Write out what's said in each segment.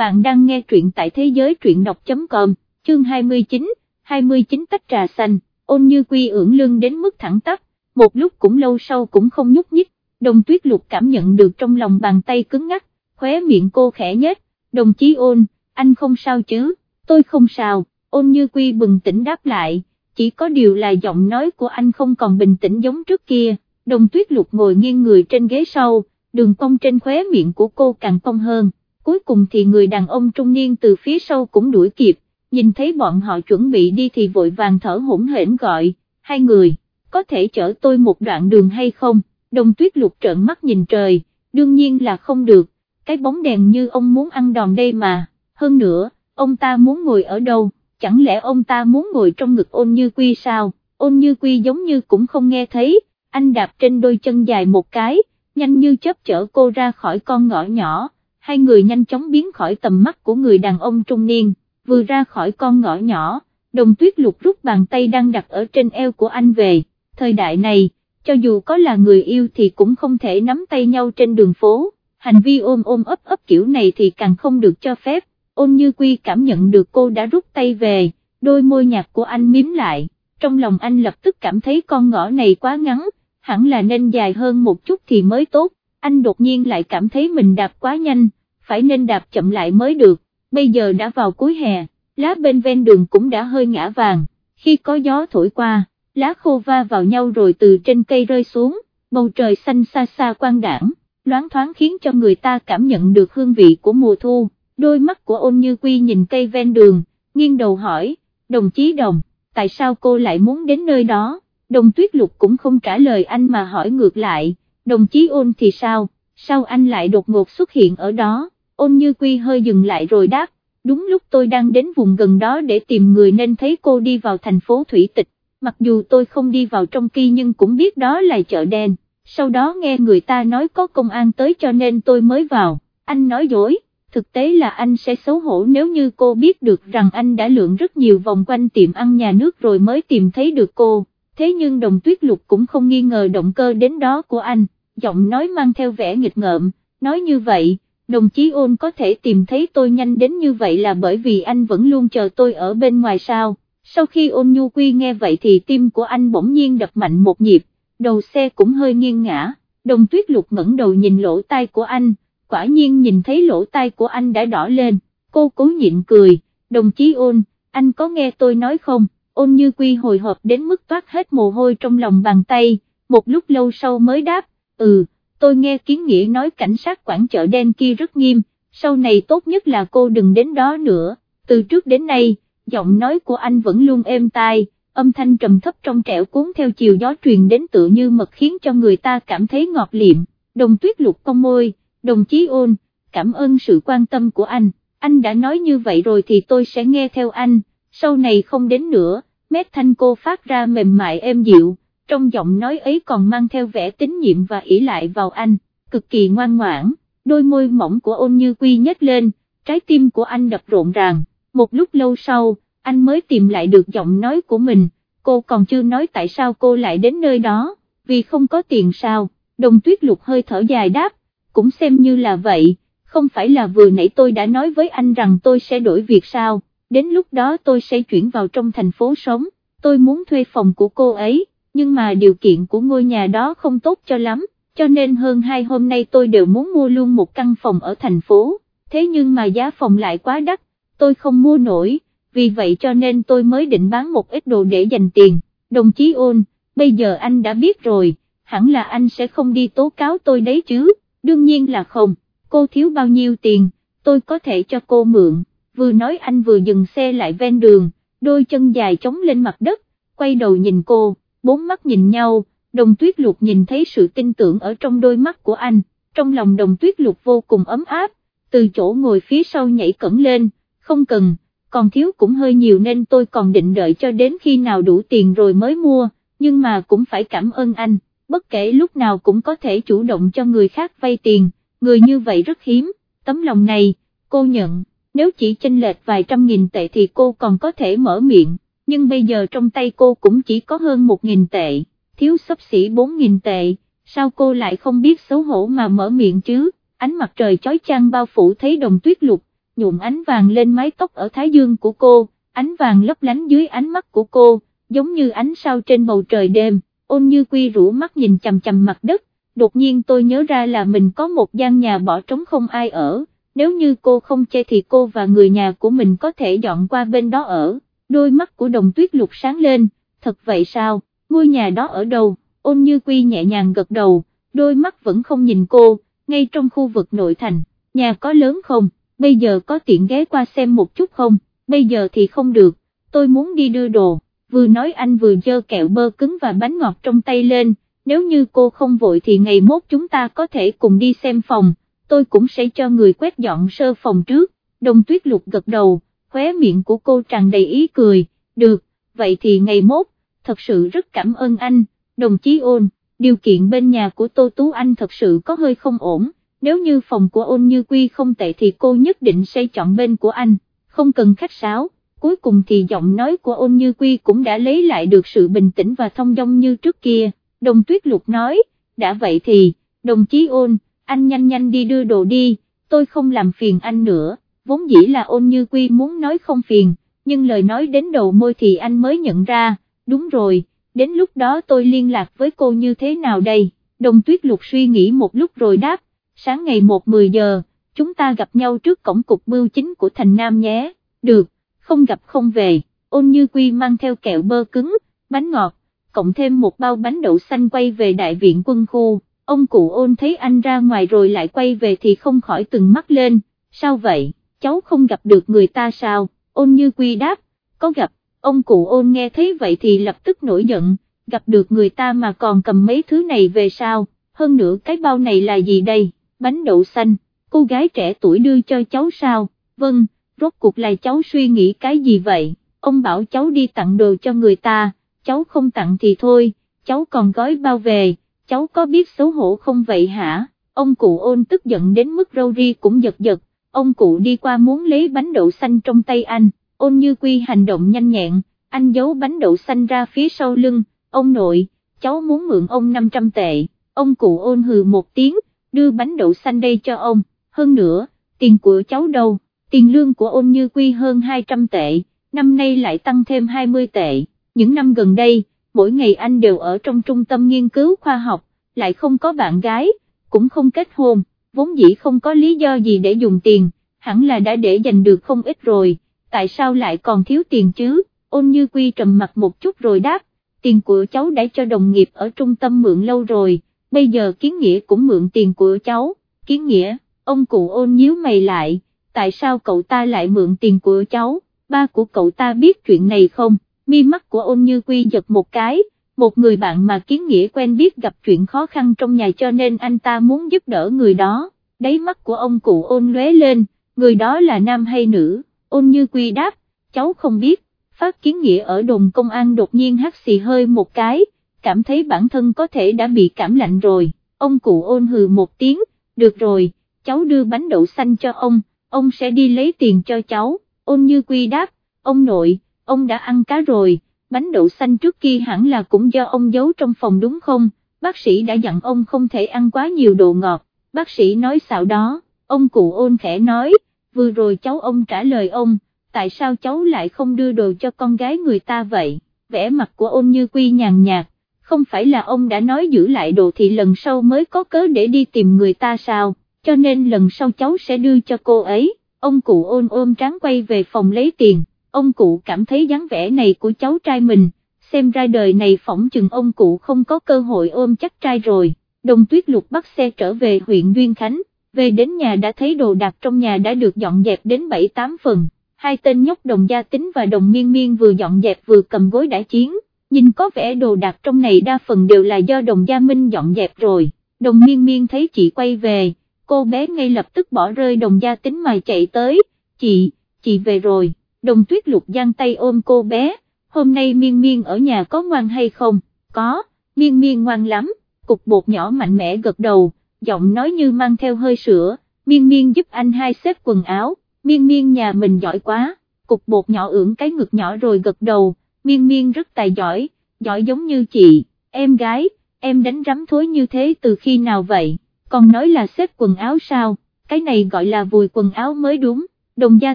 bạn đang nghe truyện tại thế giới truyện đọc.com, chương 29, 29 tách trà xanh, ôn như quy ưỡng lưng đến mức thẳng tắp, một lúc cũng lâu sau cũng không nhúc nhích, đồng tuyết lục cảm nhận được trong lòng bàn tay cứng ngắc, khóe miệng cô khẽ nhếch, đồng chí ôn, anh không sao chứ, tôi không sao, ôn như quy bừng tỉnh đáp lại, chỉ có điều là giọng nói của anh không còn bình tĩnh giống trước kia, đồng tuyết lục ngồi nghiêng người trên ghế sau, đường cong trên khóe miệng của cô càng cong hơn, cuối cùng thì người đàn ông trung niên từ phía sau cũng đuổi kịp, nhìn thấy bọn họ chuẩn bị đi thì vội vàng thở hổn hển gọi, hai người, có thể chở tôi một đoạn đường hay không, đồng tuyết lục trợn mắt nhìn trời, đương nhiên là không được, cái bóng đèn như ông muốn ăn đòn đây mà, hơn nữa, ông ta muốn ngồi ở đâu, chẳng lẽ ông ta muốn ngồi trong ngực ôn như quy sao, ôn như quy giống như cũng không nghe thấy, anh đạp trên đôi chân dài một cái, nhanh như chớp chở cô ra khỏi con ngõ nhỏ, hai người nhanh chóng biến khỏi tầm mắt của người đàn ông trung niên, vừa ra khỏi con ngõ nhỏ, đồng tuyết lục rút bàn tay đang đặt ở trên eo của anh về, thời đại này, cho dù có là người yêu thì cũng không thể nắm tay nhau trên đường phố, hành vi ôm ôm ấp ấp kiểu này thì càng không được cho phép, ôn như quy cảm nhận được cô đã rút tay về, đôi môi nhạt của anh miếm lại, trong lòng anh lập tức cảm thấy con ngõ này quá ngắn, hẳn là nên dài hơn một chút thì mới tốt, anh đột nhiên lại cảm thấy mình đạp quá nhanh, phải nên đạp chậm lại mới được, bây giờ đã vào cuối hè, lá bên ven đường cũng đã hơi ngã vàng, khi có gió thổi qua, lá khô va vào nhau rồi từ trên cây rơi xuống, bầu trời xanh xa xa quang đảng, loáng thoáng khiến cho người ta cảm nhận được hương vị của mùa thu, đôi mắt của ôn như quy nhìn cây ven đường, nghiêng đầu hỏi, đồng chí đồng, tại sao cô lại muốn đến nơi đó? đồng tuyết lục cũng không trả lời anh mà hỏi ngược lại, đồng chí ôn thì sao, sao anh lại đột ngột xuất hiện ở đó, ôn như quy hơi dừng lại rồi đáp, đúng lúc tôi đang đến vùng gần đó để tìm người nên thấy cô đi vào thành phố Thủy Tịch, mặc dù tôi không đi vào trong kia nhưng cũng biết đó là chợ đen, sau đó nghe người ta nói có công an tới cho nên tôi mới vào, anh nói dối. Thực tế là anh sẽ xấu hổ nếu như cô biết được rằng anh đã lượn rất nhiều vòng quanh tiệm ăn nhà nước rồi mới tìm thấy được cô. Thế nhưng đồng tuyết lục cũng không nghi ngờ động cơ đến đó của anh, giọng nói mang theo vẻ nghịch ngợm, nói như vậy, đồng chí ôn có thể tìm thấy tôi nhanh đến như vậy là bởi vì anh vẫn luôn chờ tôi ở bên ngoài sao, sau khi ôn nhu quy nghe vậy thì tim của anh bỗng nhiên đập mạnh một nhịp, đầu xe cũng hơi nghiêng ngã, đồng tuyết lục ngẩng đầu nhìn lỗ tai của anh, quả nhiên nhìn thấy lỗ tai của anh đã đỏ lên, cô cố nhịn cười, đồng chí ôn, anh có nghe tôi nói không? ôn như quy hồi hộp đến mức toát hết mồ hôi trong lòng bàn tay, một lúc lâu sau mới đáp, ừ, tôi nghe kiến nghĩa nói cảnh sát quản chợ đen kia rất nghiêm, sau này tốt nhất là cô đừng đến đó nữa, từ trước đến nay, giọng nói của anh vẫn luôn êm tai, âm thanh trầm thấp trong trẻo cuốn theo chiều gió truyền đến tựa như mật khiến cho người ta cảm thấy ngọt liệm, đồng tuyết lục cong môi, đồng chí ôn, cảm ơn sự quan tâm của anh, anh đã nói như vậy rồi thì tôi sẽ nghe theo anh, sau này không đến nữa mét thanh cô phát ra mềm mại êm dịu, trong giọng nói ấy còn mang theo vẻ tín nhiệm và ỷ lại vào anh, cực kỳ ngoan ngoãn, đôi môi mỏng của ôn như quy nhếch lên, trái tim của anh đập rộn ràng, một lúc lâu sau, anh mới tìm lại được giọng nói của mình, cô còn chưa nói tại sao cô lại đến nơi đó, vì không có tiền sao, đồng tuyết lục hơi thở dài đáp, cũng xem như là vậy, không phải là vừa nãy tôi đã nói với anh rằng tôi sẽ đổi việc sao đến lúc đó tôi sẽ chuyển vào trong thành phố sống, tôi muốn thuê phòng của cô ấy, nhưng mà điều kiện của ngôi nhà đó không tốt cho lắm, cho nên hơn hai hôm nay tôi đều muốn mua luôn một căn phòng ở thành phố, thế nhưng mà giá phòng lại quá đắt, tôi không mua nổi, vì vậy cho nên tôi mới định bán một ít đồ để dành tiền, đồng chí ôn, bây giờ anh đã biết rồi, hẳn là anh sẽ không đi tố cáo tôi đấy chứ, đương nhiên là không, cô thiếu bao nhiêu tiền, tôi có thể cho cô mượn. Vừa nói anh vừa dừng xe lại ven đường, đôi chân dài chống lên mặt đất, quay đầu nhìn cô, bốn mắt nhìn nhau, đồng tuyết lục nhìn thấy sự tin tưởng ở trong đôi mắt của anh, trong lòng đồng tuyết lục vô cùng ấm áp, từ chỗ ngồi phía sau nhảy cẩn lên, không cần, còn thiếu cũng hơi nhiều nên tôi còn định đợi cho đến khi nào đủ tiền rồi mới mua, nhưng mà cũng phải cảm ơn anh, bất kể lúc nào cũng có thể chủ động cho người khác vay tiền, người như vậy rất hiếm, tấm lòng này, cô nhận nếu chỉ chênh lệch vài trăm nghìn tệ thì cô còn có thể mở miệng, nhưng bây giờ trong tay cô cũng chỉ có hơn một nghìn tệ, thiếu sắp xỉ bốn nghìn tệ, sao cô lại không biết xấu hổ mà mở miệng chứ, ánh mặt trời chói chang bao phủ thấy đồng tuyết lục, nhuộm ánh vàng lên mái tóc ở thái dương của cô, ánh vàng lấp lánh dưới ánh mắt của cô, giống như ánh sao trên bầu trời đêm, ôn như quy rũ mắt nhìn chầm chầm mặt đất, đột nhiên tôi nhớ ra là mình có một gian nhà bỏ trống không ai ở, nếu như cô không chê thì cô và người nhà của mình có thể dọn qua bên đó ở, đôi mắt của đồng tuyết lục sáng lên, thật vậy sao, ngôi nhà đó ở đâu, ôn như quy nhẹ nhàng gật đầu, đôi mắt vẫn không nhìn cô, ngay trong khu vực nội thành, nhà có lớn không, bây giờ có tiện ghé qua xem một chút không, bây giờ thì không được, tôi muốn đi đưa đồ, vừa nói anh vừa dơ kẹo bơ cứng và bánh ngọt trong tay lên, nếu như cô không vội thì ngày mốt chúng ta có thể cùng đi xem phòng, tôi cũng sẽ cho người quét dọn sơ phòng trước, đồng tuyết lục gật đầu, khóe miệng của cô tràn đầy ý cười, được, vậy thì ngày mốt, thật sự rất cảm ơn anh, đồng chí ôn, điều kiện bên nhà của Tô Tú Anh thật sự có hơi không ổn, nếu như phòng của ôn như quy không tệ thì cô nhất định sẽ chọn bên của anh, không cần khách sáo, cuối cùng thì giọng nói của ôn như quy cũng đã lấy lại được sự bình tĩnh và thông dong như trước kia, đồng tuyết lục nói, đã vậy thì, đồng chí ôn, anh nhanh nhanh đi đưa đồ đi, tôi không làm phiền anh nữa, vốn dĩ là ôn như quy muốn nói không phiền, nhưng lời nói đến đầu môi thì anh mới nhận ra, đúng rồi, đến lúc đó tôi liên lạc với cô như thế nào đây, đồng tuyết lục suy nghĩ một lúc rồi đáp, sáng ngày 1-10 giờ, chúng ta gặp nhau trước cổng cục bưu chính của thành Nam nhé, được, không gặp không về, ôn như quy mang theo kẹo bơ cứng, bánh ngọt, cộng thêm một bao bánh đậu xanh quay về đại viện quân khu, ông cụ ôn thấy anh ra ngoài rồi lại quay về thì không khỏi từng mắt lên, sao vậy, cháu không gặp được người ta sao, ôn như quy đáp, có gặp, ông cụ ôn nghe thấy vậy thì lập tức nổi giận, gặp được người ta mà còn cầm mấy thứ này về sao, hơn nữa cái bao này là gì đây, bánh đậu xanh, cô gái trẻ tuổi đưa cho cháu sao, vâng, rốt cuộc là cháu suy nghĩ cái gì vậy, ông bảo cháu đi tặng đồ cho người ta, cháu không tặng thì thôi, cháu còn gói bao về, cháu có biết xấu hổ không vậy hả, ông cụ ôn tức giận đến mức râu ri cũng giật giật, ông cụ đi qua muốn lấy bánh đậu xanh trong tay anh, ôn như quy hành động nhanh nhẹn, anh giấu bánh đậu xanh ra phía sau lưng, ông nội, cháu muốn mượn ông 500 tệ, ông cụ ôn hừ một tiếng, đưa bánh đậu xanh đây cho ông, hơn nữa, tiền của cháu đâu, tiền lương của ôn như quy hơn 200 tệ, năm nay lại tăng thêm 20 tệ, những năm gần đây, mỗi ngày anh đều ở trong trung tâm nghiên cứu khoa học, lại không có bạn gái, cũng không kết hôn, vốn dĩ không có lý do gì để dùng tiền, hẳn là đã để dành được không ít rồi, tại sao lại còn thiếu tiền chứ, ôn như quy trầm mặt một chút rồi đáp, tiền của cháu đã cho đồng nghiệp ở trung tâm mượn lâu rồi, bây giờ kiến nghĩa cũng mượn tiền của cháu, kiến nghĩa, ông cụ ôn nhíu mày lại, tại sao cậu ta lại mượn tiền của cháu, ba của cậu ta biết chuyện này không, mi mắt của ôn như quy giật một cái, một người bạn mà kiến nghĩa quen biết gặp chuyện khó khăn trong nhà cho nên anh ta muốn giúp đỡ người đó, đáy mắt của ông cụ ôn lóe lên, người đó là nam hay nữ, ôn như quy đáp, cháu không biết, phát kiến nghĩa ở đồn công an đột nhiên hắt xì hơi một cái, cảm thấy bản thân có thể đã bị cảm lạnh rồi, ông cụ ôn hừ một tiếng, được rồi, cháu đưa bánh đậu xanh cho ông, ông sẽ đi lấy tiền cho cháu, ôn như quy đáp, ông nội, ông đã ăn cá rồi, bánh đậu xanh trước kia hẳn là cũng do ông giấu trong phòng đúng không, bác sĩ đã dặn ông không thể ăn quá nhiều đồ ngọt, bác sĩ nói xạo đó, ông cụ ôn khẽ nói, vừa rồi cháu ông trả lời ông, tại sao cháu lại không đưa đồ cho con gái người ta vậy, vẻ mặt của ôn như quy nhàn nhạt, không phải là ông đã nói giữ lại đồ thì lần sau mới có cớ để đi tìm người ta sao, cho nên lần sau cháu sẽ đưa cho cô ấy, ông cụ ôn ôm tráng quay về phòng lấy tiền, ông cụ cảm thấy dáng vẻ này của cháu trai mình, xem ra đời này phỏng chừng ông cụ không có cơ hội ôm chắc trai rồi, đồng tuyết lục bắt xe trở về huyện Duyên Khánh, về đến nhà đã thấy đồ đạc trong nhà đã được dọn dẹp đến 7-8 phần, hai tên nhóc đồng gia tính và đồng miên miên vừa dọn dẹp vừa cầm gối đã chiến, nhìn có vẻ đồ đạc trong này đa phần đều là do đồng gia Minh dọn dẹp rồi, đồng miên miên thấy chị quay về, cô bé ngay lập tức bỏ rơi đồng gia tính mà chạy tới, chị, chị về rồi, đồng tuyết lục giang tay ôm cô bé, hôm nay miên miên ở nhà có ngoan hay không, có, miên miên ngoan lắm, cục bột nhỏ mạnh mẽ gật đầu, giọng nói như mang theo hơi sữa, miên miên giúp anh hai xếp quần áo, miên miên nhà mình giỏi quá, cục bột nhỏ ưỡn cái ngực nhỏ rồi gật đầu, miên miên rất tài giỏi, giỏi giống như chị, em gái, em đánh rắm thối như thế từ khi nào vậy, còn nói là xếp quần áo sao, cái này gọi là vùi quần áo mới đúng, đồng gia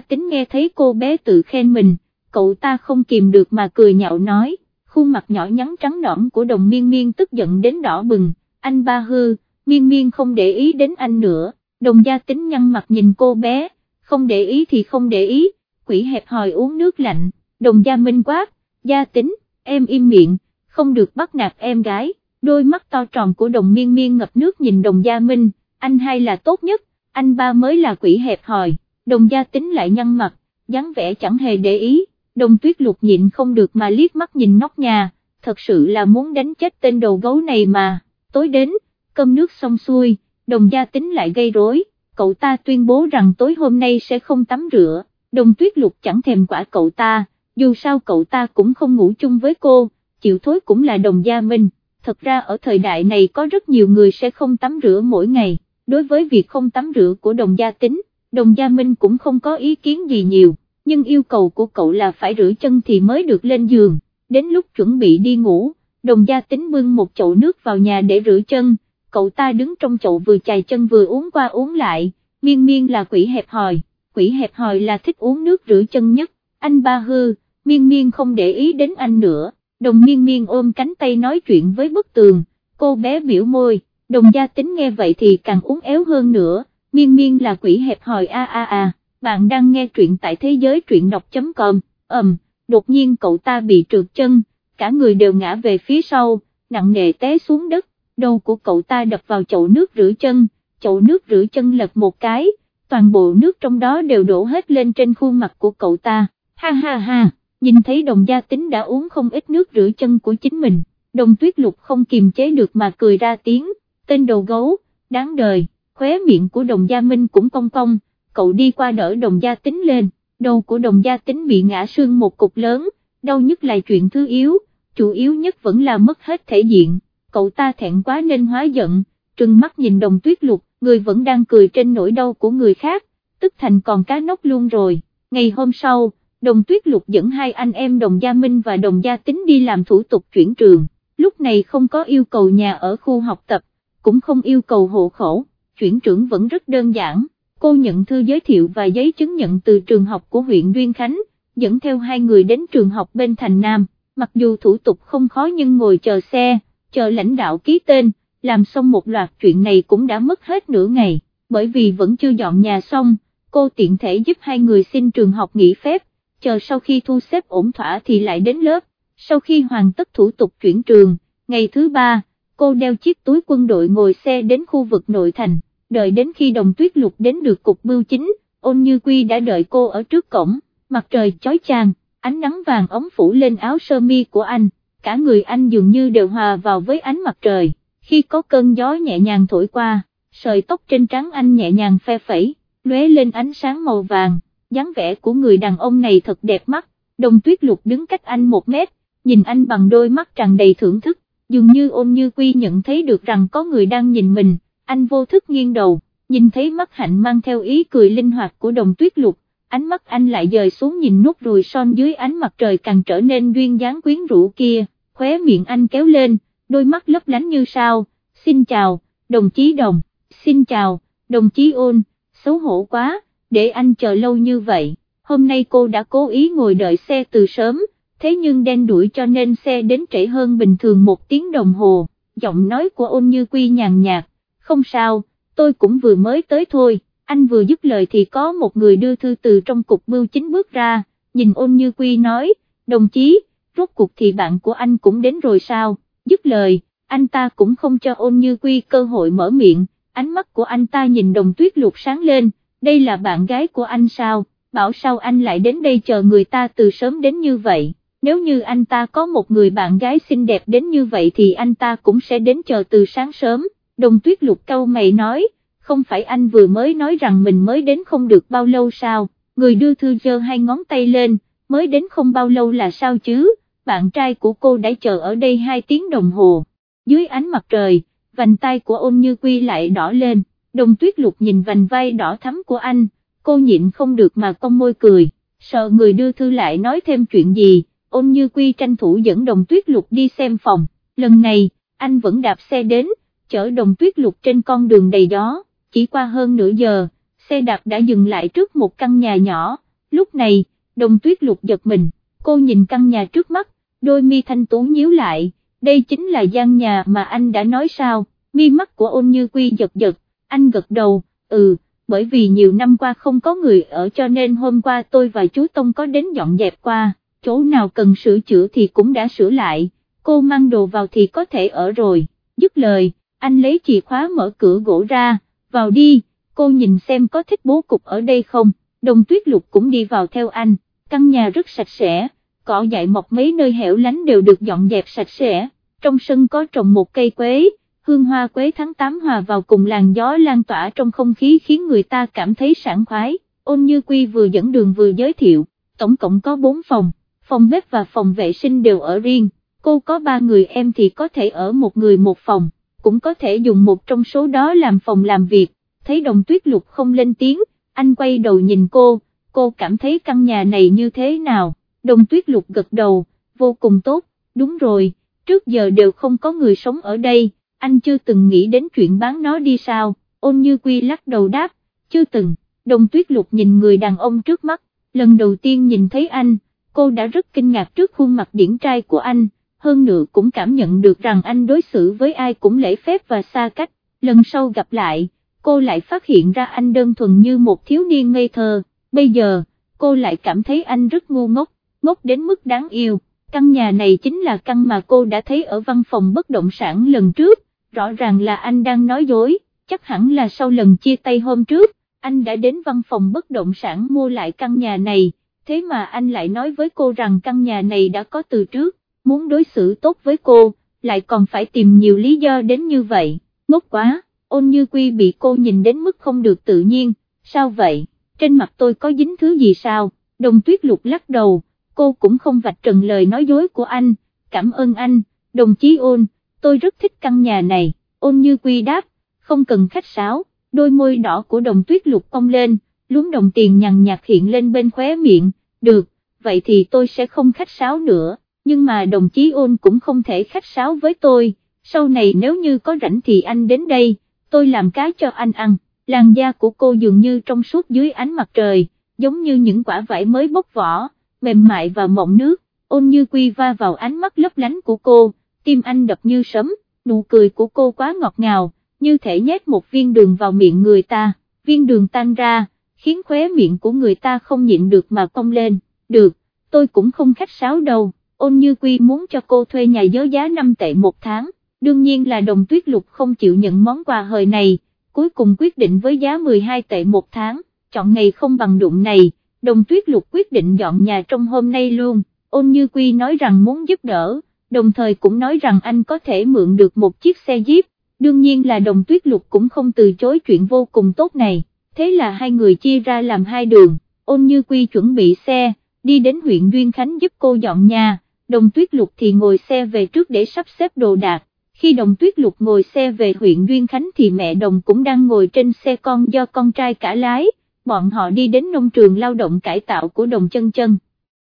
tính nghe thấy cô bé tự khen mình, cậu ta không kìm được mà cười nhạo nói, khuôn mặt nhỏ nhắn trắng nõn của đồng miên miên tức giận đến đỏ bừng, anh ba hư, miên miên không để ý đến anh nữa, đồng gia tính nhăn mặt nhìn cô bé, không để ý thì không để ý, quỷ hẹp hòi uống nước lạnh, đồng gia minh quát, gia tính, em im miệng, không được bắt nạt em gái, đôi mắt to tròn của đồng miên miên ngập nước nhìn đồng gia minh, anh hai là tốt nhất, anh ba mới là quỷ hẹp hòi, đồng gia tính lại nhăn mặt, dáng vẻ chẳng hề để ý, đồng tuyết lục nhịn không được mà liếc mắt nhìn nóc nhà, thật sự là muốn đánh chết tên đầu gấu này mà, tối đến, cơm nước xong xuôi, đồng gia tính lại gây rối, cậu ta tuyên bố rằng tối hôm nay sẽ không tắm rửa, đồng tuyết lục chẳng thèm quả cậu ta, dù sao cậu ta cũng không ngủ chung với cô, chịu thối cũng là đồng gia minh, thật ra ở thời đại này có rất nhiều người sẽ không tắm rửa mỗi ngày, đối với việc không tắm rửa của đồng gia tính, đồng gia minh cũng không có ý kiến gì nhiều, nhưng yêu cầu của cậu là phải rửa chân thì mới được lên giường, đến lúc chuẩn bị đi ngủ, đồng gia tính bưng một chậu nước vào nhà để rửa chân, cậu ta đứng trong chậu vừa chài chân vừa uống qua uống lại, miên miên là quỷ hẹp hòi, quỷ hẹp hòi là thích uống nước rửa chân nhất, anh ba hư, miên miên không để ý đến anh nữa, đồng miên miên ôm cánh tay nói chuyện với bức tường, cô bé biểu môi, đồng gia tính nghe vậy thì càng uống éo hơn nữa, miên miên là quỷ hẹp hòi a a a, bạn đang nghe truyện tại thế giới truyện đọc.com, ầm, đột nhiên cậu ta bị trượt chân, cả người đều ngã về phía sau, nặng nề té xuống đất, đầu của cậu ta đập vào chậu nước rửa chân, chậu nước rửa chân lật một cái, toàn bộ nước trong đó đều đổ hết lên trên khuôn mặt của cậu ta, ha ha ha, nhìn thấy đồng gia tính đã uống không ít nước rửa chân của chính mình, đồng tuyết lục không kiềm chế được mà cười ra tiếng, tên đầu gấu, đáng đời, khóe miệng của đồng gia minh cũng cong cong, cậu đi qua đỡ đồng gia tính lên, đầu của đồng gia tính bị ngã xương một cục lớn, đau nhất là chuyện thứ yếu, chủ yếu nhất vẫn là mất hết thể diện, cậu ta thẹn quá nên hóa giận, trừng mắt nhìn đồng tuyết lục, người vẫn đang cười trên nỗi đau của người khác, tức thành còn cá nóc luôn rồi, ngày hôm sau, đồng tuyết lục dẫn hai anh em đồng gia Minh và đồng gia tính đi làm thủ tục chuyển trường, lúc này không có yêu cầu nhà ở khu học tập, cũng không yêu cầu hộ khẩu, chuyển trưởng vẫn rất đơn giản, cô nhận thư giới thiệu và giấy chứng nhận từ trường học của huyện Duyên Khánh, dẫn theo hai người đến trường học bên Thành Nam, mặc dù thủ tục không khó nhưng ngồi chờ xe, chờ lãnh đạo ký tên, làm xong một loạt chuyện này cũng đã mất hết nửa ngày, bởi vì vẫn chưa dọn nhà xong, cô tiện thể giúp hai người xin trường học nghỉ phép, chờ sau khi thu xếp ổn thỏa thì lại đến lớp, sau khi hoàn tất thủ tục chuyển trường, ngày thứ ba, cô đeo chiếc túi quân đội ngồi xe đến khu vực nội thành, đợi đến khi đồng tuyết lục đến được cục bưu chính, ôn như quy đã đợi cô ở trước cổng, mặt trời chói chang, ánh nắng vàng ống phủ lên áo sơ mi của anh, cả người anh dường như đều hòa vào với ánh mặt trời, khi có cơn gió nhẹ nhàng thổi qua, sợi tóc trên trắng anh nhẹ nhàng phe phẩy, lóe lên ánh sáng màu vàng, dáng vẻ của người đàn ông này thật đẹp mắt, đồng tuyết lục đứng cách anh một mét, nhìn anh bằng đôi mắt tràn đầy thưởng thức, dường như ôn như quy nhận thấy được rằng có người đang nhìn mình, anh vô thức nghiêng đầu, nhìn thấy mắt hạnh mang theo ý cười linh hoạt của đồng tuyết lục, ánh mắt anh lại dời xuống nhìn nút ruồi son dưới ánh mặt trời càng trở nên duyên dáng quyến rũ kia, khóe miệng anh kéo lên, đôi mắt lấp lánh như sao, xin chào, đồng chí đồng, xin chào, đồng chí ôn, xấu hổ quá, để anh chờ lâu như vậy, hôm nay cô đã cố ý ngồi đợi xe từ sớm, thế nhưng đen đuổi cho nên xe đến trễ hơn bình thường một tiếng đồng hồ, giọng nói của ôn như quy nhàn nhạt, không sao, tôi cũng vừa mới tới thôi, anh vừa dứt lời thì có một người đưa thư từ trong cục bưu chính bước ra, nhìn ôn như quy nói, đồng chí, rốt cuộc thì bạn của anh cũng đến rồi sao, dứt lời, anh ta cũng không cho ôn như quy cơ hội mở miệng, ánh mắt của anh ta nhìn đồng tuyết lục sáng lên, đây là bạn gái của anh sao, bảo sao anh lại đến đây chờ người ta từ sớm đến như vậy, nếu như anh ta có một người bạn gái xinh đẹp đến như vậy thì anh ta cũng sẽ đến chờ từ sáng sớm, đồng tuyết lục câu mày nói, không phải anh vừa mới nói rằng mình mới đến không được bao lâu sao, người đưa thư giơ hai ngón tay lên, mới đến không bao lâu là sao chứ, bạn trai của cô đã chờ ở đây hai tiếng đồng hồ, dưới ánh mặt trời, vành tay của ôn như quy lại đỏ lên, đồng tuyết lục nhìn vành vai đỏ thắm của anh, cô nhịn không được mà cong môi cười, sợ người đưa thư lại nói thêm chuyện gì, ôn như quy tranh thủ dẫn đồng tuyết lục đi xem phòng, lần này, anh vẫn đạp xe đến, chở đồng tuyết lục trên con đường đầy gió, chỉ qua hơn nửa giờ, xe đạp đã dừng lại trước một căn nhà nhỏ, lúc này, đồng tuyết lục giật mình, cô nhìn căn nhà trước mắt, đôi mi thanh tú nhíu lại, đây chính là gian nhà mà anh đã nói sao, mi mắt của ôn như quy giật giật, anh gật đầu, ừ, bởi vì nhiều năm qua không có người ở cho nên hôm qua tôi và chú Tông có đến dọn dẹp qua, chỗ nào cần sửa chữa thì cũng đã sửa lại, cô mang đồ vào thì có thể ở rồi, dứt lời, anh lấy chìa khóa mở cửa gỗ ra, vào đi, cô nhìn xem có thích bố cục ở đây không, đồng tuyết lục cũng đi vào theo anh, căn nhà rất sạch sẽ, cỏ dại mọc mấy nơi hẻo lánh đều được dọn dẹp sạch sẽ, trong sân có trồng một cây quế, hương hoa quế tháng 8 hòa vào cùng làn gió lan tỏa trong không khí khiến người ta cảm thấy sảng khoái, ôn như quy vừa dẫn đường vừa giới thiệu, tổng cộng có 4 phòng, phòng bếp và phòng vệ sinh đều ở riêng, cô có 3 người em thì có thể ở một người một phòng, cũng có thể dùng một trong số đó làm phòng làm việc, thấy đồng tuyết lục không lên tiếng, anh quay đầu nhìn cô, cô cảm thấy căn nhà này như thế nào, đồng tuyết lục gật đầu, vô cùng tốt, đúng rồi, trước giờ đều không có người sống ở đây, anh chưa từng nghĩ đến chuyện bán nó đi sao, ôn như quy lắc đầu đáp, chưa từng, đồng tuyết lục nhìn người đàn ông trước mắt, lần đầu tiên nhìn thấy anh, cô đã rất kinh ngạc trước khuôn mặt điển trai của anh, hơn nữa cũng cảm nhận được rằng anh đối xử với ai cũng lễ phép và xa cách, lần sau gặp lại, cô lại phát hiện ra anh đơn thuần như một thiếu niên ngây thơ, bây giờ, cô lại cảm thấy anh rất ngu ngốc, ngốc đến mức đáng yêu, căn nhà này chính là căn mà cô đã thấy ở văn phòng bất động sản lần trước, rõ ràng là anh đang nói dối, chắc hẳn là sau lần chia tay hôm trước, anh đã đến văn phòng bất động sản mua lại căn nhà này, thế mà anh lại nói với cô rằng căn nhà này đã có từ trước, muốn đối xử tốt với cô, lại còn phải tìm nhiều lý do đến như vậy, ngốc quá, ôn như quy bị cô nhìn đến mức không được tự nhiên, sao vậy, trên mặt tôi có dính thứ gì sao, đồng tuyết lục lắc đầu, cô cũng không vạch trần lời nói dối của anh, cảm ơn anh, đồng chí ôn, tôi rất thích căn nhà này, ôn như quy đáp, không cần khách sáo, đôi môi đỏ của đồng tuyết lục cong lên, lúm đồng tiền nhằn nhạt hiện lên bên khóe miệng, được, vậy thì tôi sẽ không khách sáo nữa, nhưng mà đồng chí ôn cũng không thể khách sáo với tôi, sau này nếu như có rảnh thì anh đến đây, tôi làm cá cho anh ăn, làn da của cô dường như trong suốt dưới ánh mặt trời, giống như những quả vải mới bốc vỏ, mềm mại và mọng nước, ôn như quy va vào ánh mắt lấp lánh của cô, tim anh đập như sấm, nụ cười của cô quá ngọt ngào, như thể nhét một viên đường vào miệng người ta, viên đường tan ra, khiến khóe miệng của người ta không nhịn được mà cong lên, được, tôi cũng không khách sáo đâu, ôn như quy muốn cho cô thuê nhà giới giá 5 tệ một tháng, đương nhiên là đồng tuyết lục không chịu nhận món quà hời này, cuối cùng quyết định với giá 12 tệ một tháng, chọn ngày không bằng đụng này, đồng tuyết lục quyết định dọn nhà trong hôm nay luôn, ôn như quy nói rằng muốn giúp đỡ, đồng thời cũng nói rằng anh có thể mượn được một chiếc xe jeep, đương nhiên là đồng tuyết lục cũng không từ chối chuyện vô cùng tốt này, thế là hai người chia ra làm hai đường, ôn như quy chuẩn bị xe, đi đến huyện Duyên Khánh giúp cô dọn nhà, đồng tuyết lục thì ngồi xe về trước để sắp xếp đồ đạc, khi đồng tuyết lục ngồi xe về huyện Duyên Khánh thì mẹ đồng cũng đang ngồi trên xe con do con trai cả lái, bọn họ đi đến nông trường lao động cải tạo của đồng chân chân.